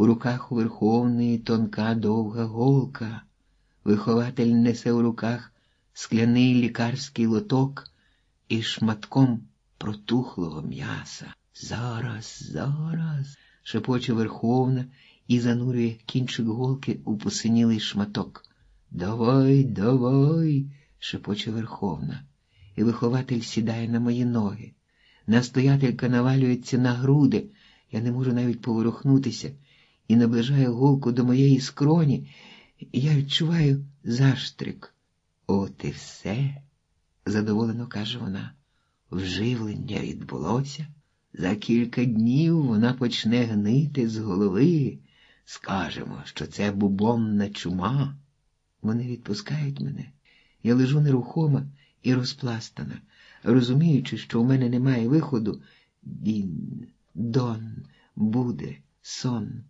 У руках у Верховної тонка довга голка. Вихователь несе у руках скляний лікарський лоток і шматком протухлого м'яса. Зараз, зараз, шепоче Верховна і занурює кінчик голки у посинілий шматок. Давай, давай, шепоче Верховна, і вихователь сідає на мої ноги. Настоятелька навалюється на груди, я не можу навіть поворухнутися і наближає голку до моєї скроні, і я відчуваю заштрик. От і все, задоволено каже вона. Вживлення відбулося. За кілька днів вона почне гнити з голови. Скажемо, що це бубонна чума. Вони відпускають мене. Я лежу нерухома і розпластана, розуміючи, що у мене немає виходу, він, дон, буде, сон.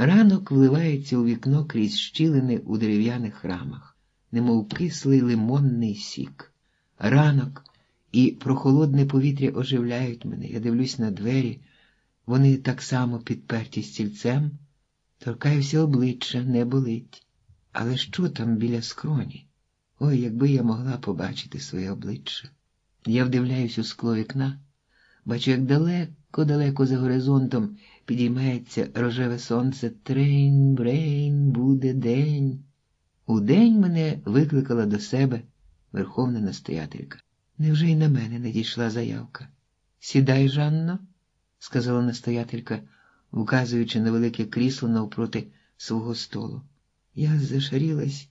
Ранок вливається у вікно крізь щілини у дерев'яних рамах, немов кислий лимонний сік. Ранок і прохолодне повітря оживляють мене. Я дивлюсь на двері, вони так само підперті стільцем, торкаюся обличчя, не болить. Але що там біля скроні? Ой, якби я могла побачити своє обличчя. Я вдивляюсь у скло вікна, бачу, як далеко-далеко за горизонтом підіймається рожеве сонце трень-брень, буде день. Удень мене викликала до себе верховна настоятелька. Невже й на мене надійшла заявка? Сідай, Жанно, сказала настоятелька, вказуючи на велике крісло навпроти свого столу. Я зашарілась,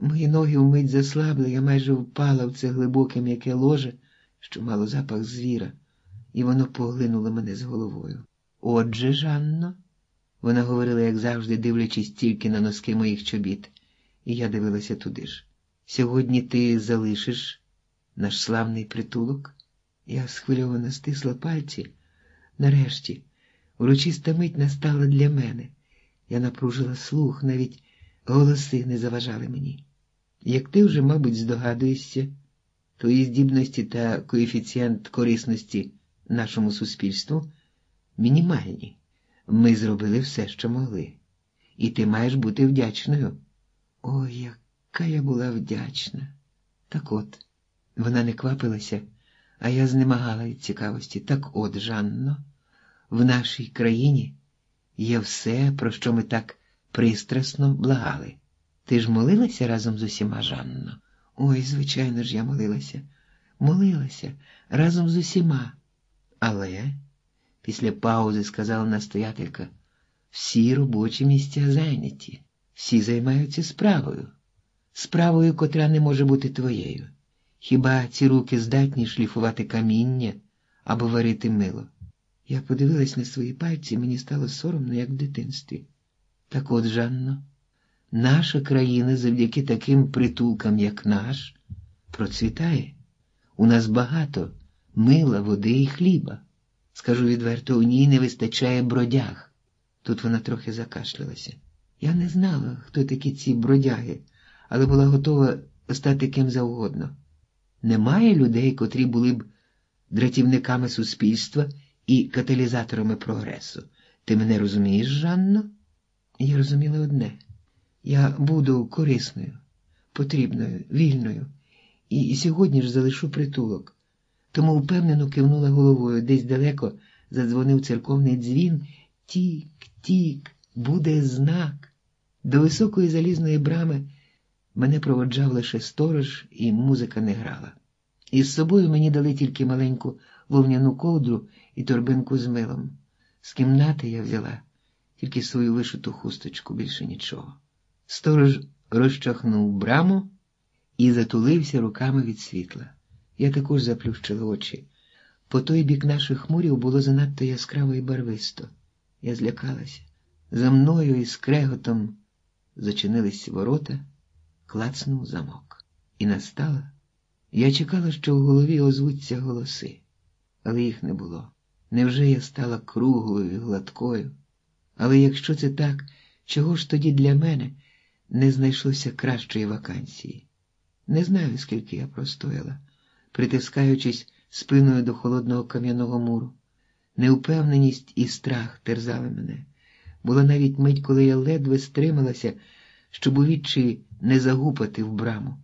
мої ноги вмить заслабли, я майже впала в це глибоке м'яке ложе, що мало запах звіра, і воно поглинуло мене з головою. Отже, Жанно, вона говорила, як завжди, дивлячись тільки на носки моїх чобіт, і я дивилася туди ж. Сьогодні ти залишиш наш славний притулок? Я схвильовано стисла пальці. Нарешті, урочиста мить настала для мене. Я напружила слух, навіть голоси не заважали мені. Як ти вже, мабуть, здогадуєшся, твої здібності та коефіцієнт корисності нашому суспільству мінімальні. Ми зробили все, що могли, і ти маєш бути вдячною. Ой, яка я була вдячна. Так от, вона не квапилася, а я знемагала від цікавості. Так от, Жанно, в нашій країні є все, про що ми так пристрасно благали. Ти ж молилася разом з усіма, Жанно? Ой, звичайно ж, я молилася, молилася разом з усіма. Але, після паузи сказала настоятелька, всі робочі місця зайняті, всі займаються справою, справою, котра не може бути твоєю. Хіба ці руки здатні шліфувати каміння або варити мило? Я подивилась на свої пальці, мені стало соромно, як в дитинстві. Так от, Жанно, наша країна завдяки таким притулкам, як наш, процвітає. У нас багато мила, води і хліба. Скажу відверто, у ній не вистачає бродяг. Тут вона трохи закашлялася. Я не знала, хто такі ці бродяги, але була готова стати ким завгодно. Немає людей, котрі були б дратівниками суспільства і каталізаторами прогресу. Ти мене розумієш, Жанно? Я розуміла одне я буду корисною, потрібною, вільною, і сьогодні ж залишу притулок. Тому впевнено кивнула головою, десь далеко задзвонив церковний дзвін. Тік, тік, буде знак. До високої залізної брами мене проводжав лише сторож, і музика не грала. Із собою мені дали тільки маленьку вовняну ковдру і торбинку з милом. З кімнати я взяла тільки свою вишиту хусточку, більше нічого. Сторож розчахнув браму і затулився руками від світла. Я також заплющила очі. По той бік наших хмурів було занадто яскраво і барвисто. Я злякалася. За мною із креготом зачинились ворота, клацнув замок. І настала. Я чекала, що в голові озвуться голоси, але їх не було. Невже я стала круглою і гладкою? Але якщо це так, чого ж тоді для мене не знайшлося кращої вакансії? Не знаю, скільки я простояла, притискаючись спиною до холодного кам'яного муру. Неупевненість і страх терзали мене. Була навіть мить, коли я ледве стрималася, щоб у відчі не загупати в браму.